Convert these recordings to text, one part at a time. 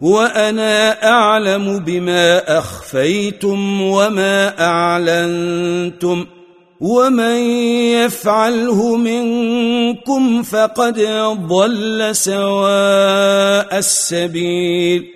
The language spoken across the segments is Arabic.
وأنا أعلم بما أخفيتم وما أعلنتم ومن يفعله منكم فقد ضل سواء السبيل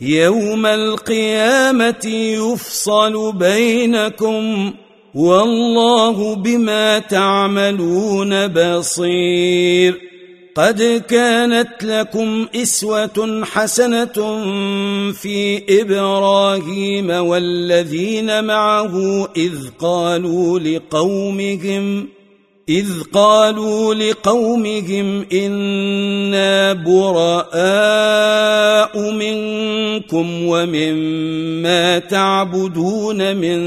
يوم القيامة يفصل بينكم والله بما تعملون بصير. قد كانت لكم إسوة حسنة في إبراهيم والذين معه إذ قالوا لقومهم إذ قالوا لقومهم إنا براء منكم ومما تعبدون من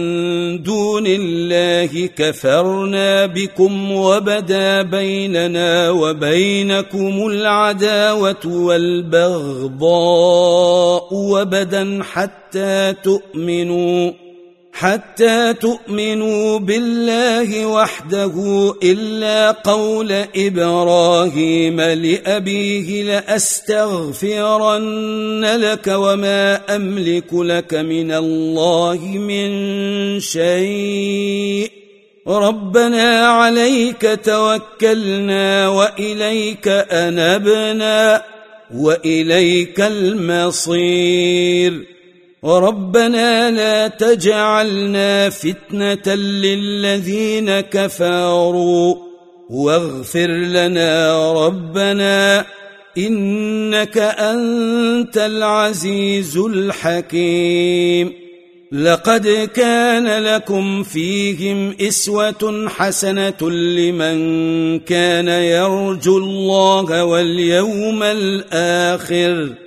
دون الله كفرنا بكم وبدا بيننا وبينكم العداوة والبغضاء وبدا حتى تؤمنوا حتى تؤمنوا بالله وحده إلا قول إبراهيم لأبيه لأستغفرن لك وما أملك لك من الله من شيء. ربنا عليك توكلنا وإليك أنبنا وإليك المصير. ربنا لا تجعلنا فتنة للذين كفروا واغفر لنا ربنا إنك أنت العزيز الحكيم. لقد كان لكم فيهم إسوة حسنة لمن كان يرجو الله واليوم الآخر.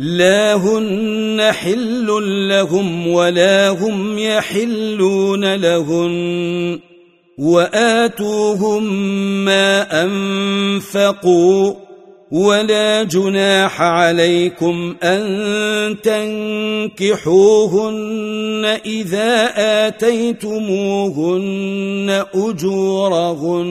لا هن حل لهم ولا هم يحلون لهن وآتوهم ما أنفقوا ولا جناح عليكم ان تنكحوهن اذا اتيتموهن اجورهن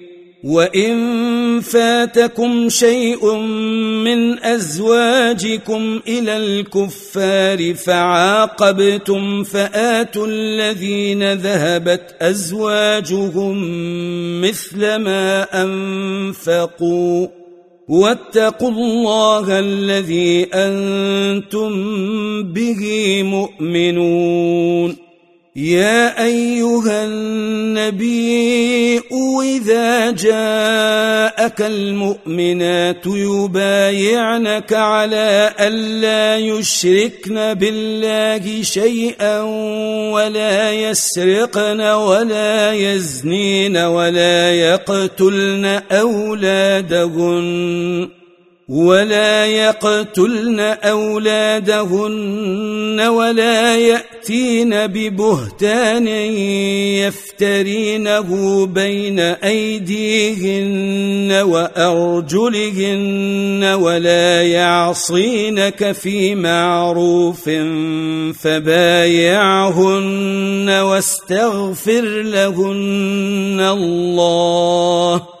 وان فاتكم شيء من ازواجكم إلى الكفار فعاقبتم فاتوا الذين ذهبت ازواجهم مثل ما انفقوا واتقوا الله الذي أنتم به مؤمنون يا أيها النبي إذا جاءك المؤمنات يبايعنك على الا يشركن بالله شيئا ولا يسرقن ولا يزنين ولا يقتلن أولادهن. ولا يقتلن أولادهن ولا يأتين ببهتان يفترينه بين أيديهن وأرجلهن ولا يعصينك في معروف فبايعهن واستغفر لهن الله